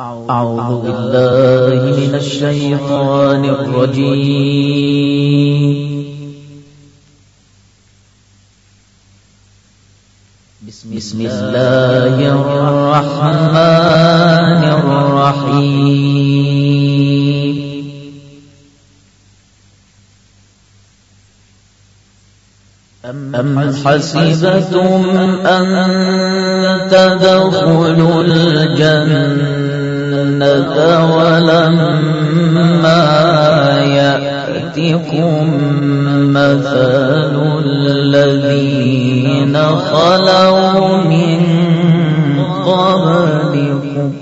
أعوذ بالله من الشيطان الرجيم. بسم الله الرحمن الرحيم. أم حسبتم أن تدخلوا الجنة؟ ولما يأتكم مثل الذين خلوا من قبلكم.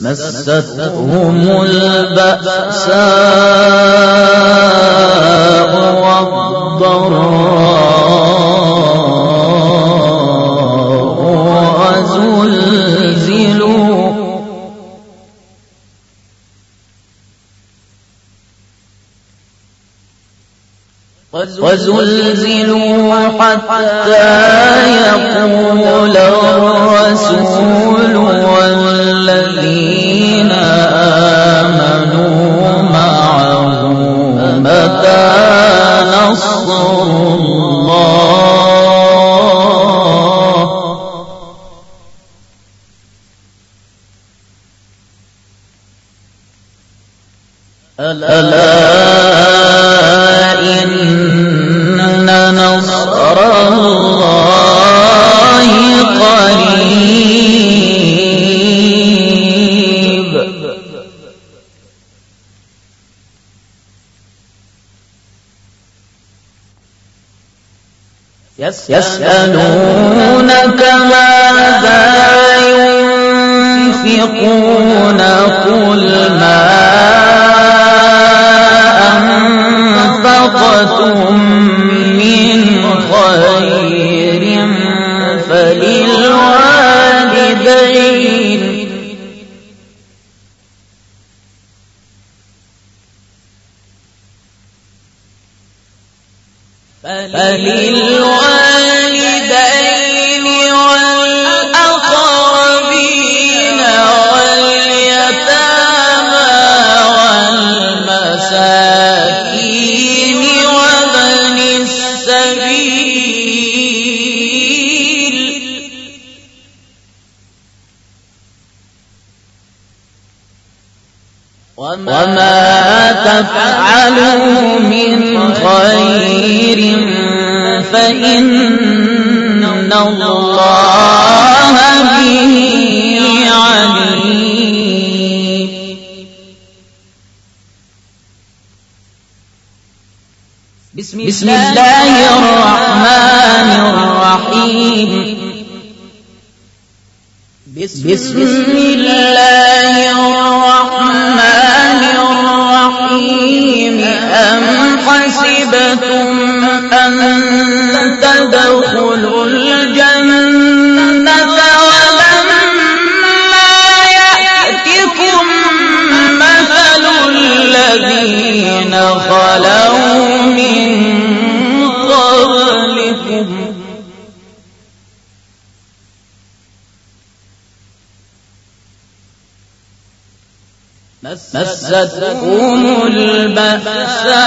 مستهم البأساء والضراء. وزلزلوا حتى يقول الرسول والذين آمنوا معه متى نصر الله؟ يسألونك ماذا ينفقون قل ما أنفقتم فللوالدين والأقربين واليتامى والمساكين وابن السبيل وما تفعلوا من فإن الله به عليم. بسم الله الرحمن الرحيم. بسم الله الرحمن الرحيم. أم حسبتم أن تدخلوا الجنة ولما مثل الذين خلوا من قبلكم. مستهم البأساء.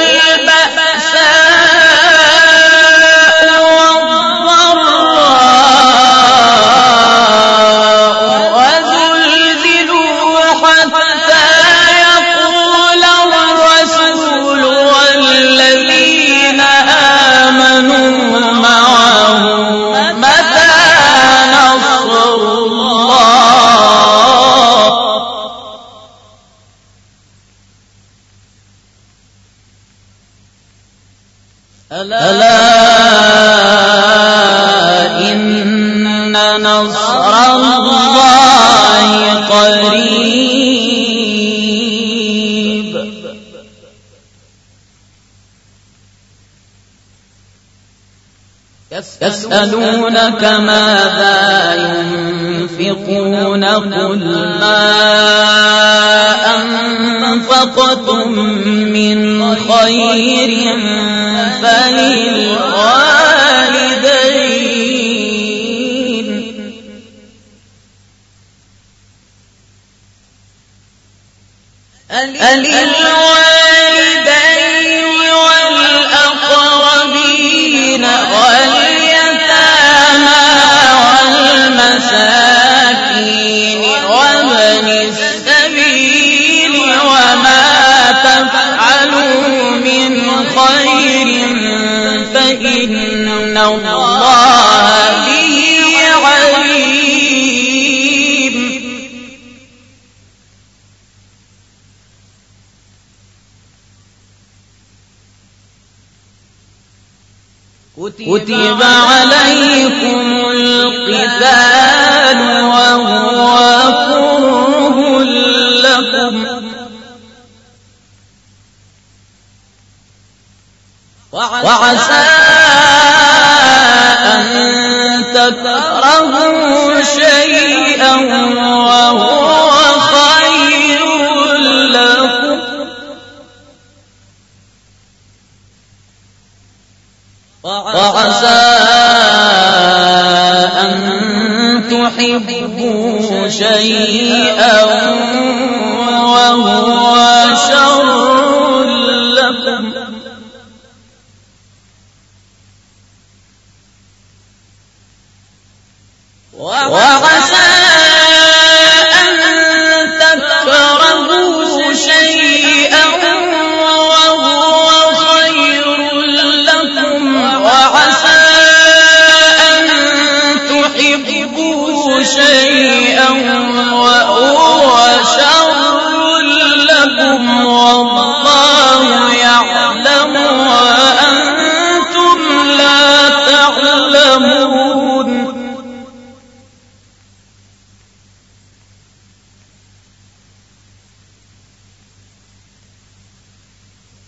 قريب يسألونك ماذا ينفقون قل ما أنفقتم من خير فلله وعسى أن تكرهوا شيئا وهو خير لكم. وعسى أن تحبوا شيئا وعسى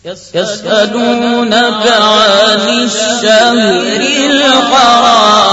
يسألونك عن الشهر الحرام.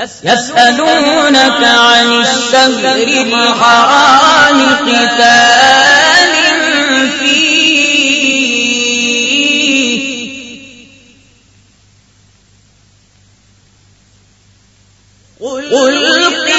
يسألونك عن الشهر الحرام قتال فيه. قل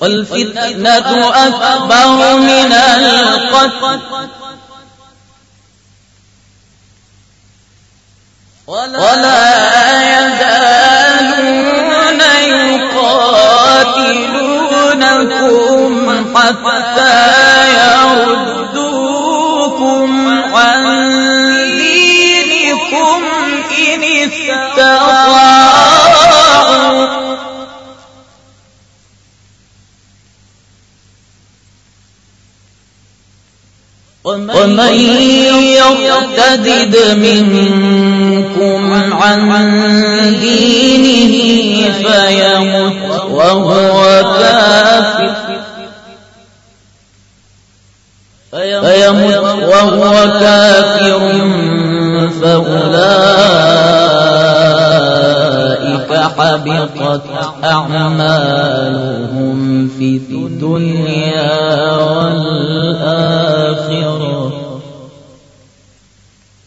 والفتنة أكبر من القتل. ولا يزالون يقاتلونكم حتى ومن يرتدد منكم عن دينه فيمت وهو كافر. فيمت وهو كافر فأولئك حبطت أعمالهم في الدنيا والآخرة.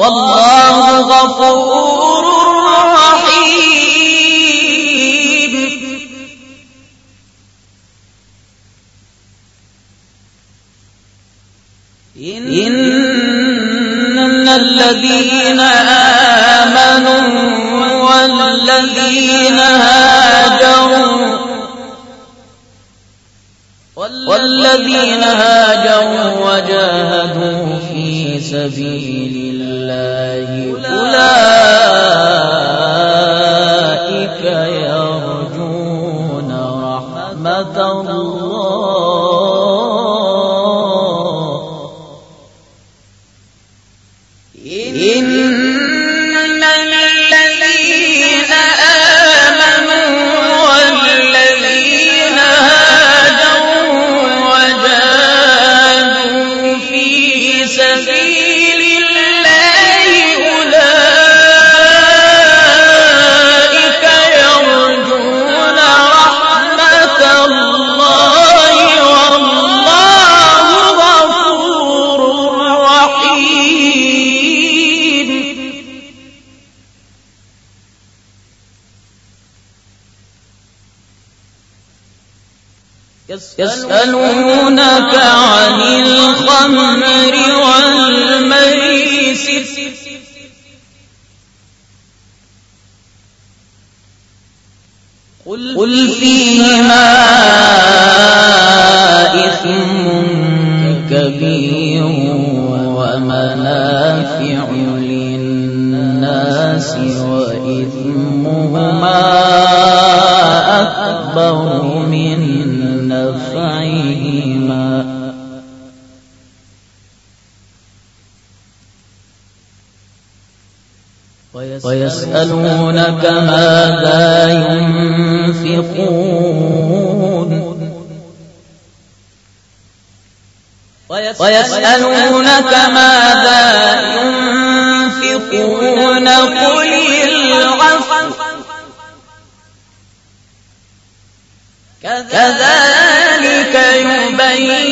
والله غفور في سبيل الله. أولئك ومنافع للناس وإثمهما أكبر من نفعهما. ويسألونك ماذا ينفقون ويسألونك ماذا ينفقون قل العفو. كذلك يبين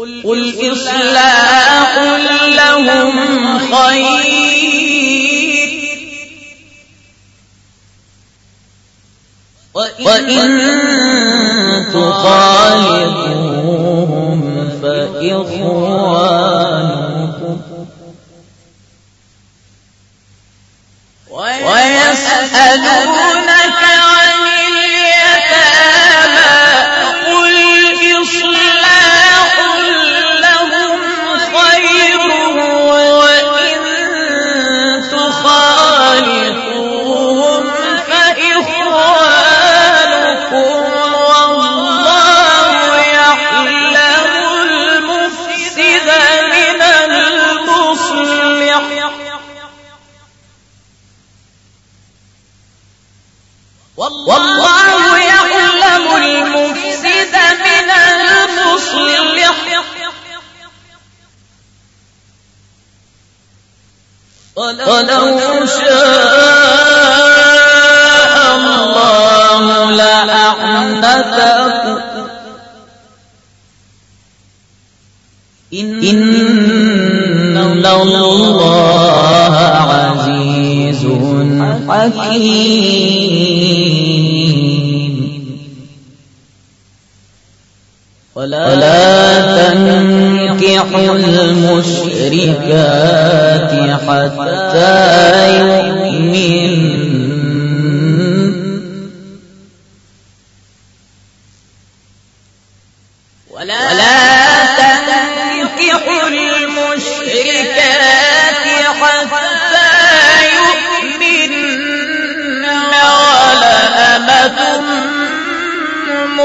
قل إصلاح لهم خير وإن تخالفوهم فإخوانكم لأعنتكم إن الله عزيز حكيم ولا تنكحوا المشركات حتى يؤمنوا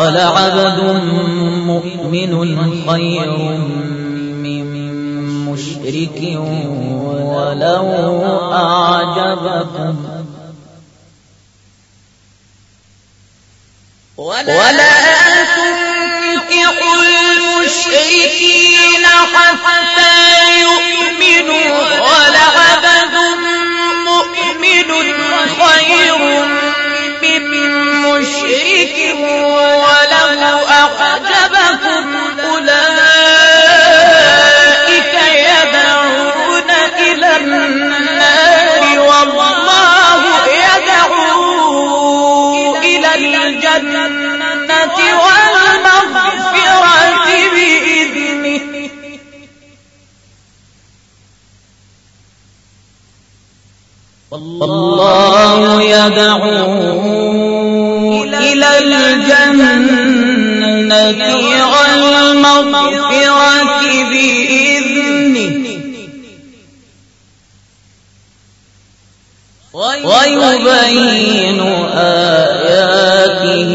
ولعبد مؤمن خير من مشرك ولو أعجبكم. ولا تنكحوا المشركين حتى يدعو إلى الجنة والمغفرة بإذنه. ويبين آياته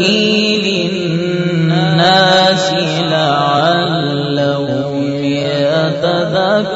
للناس لعلهم يتذكرون.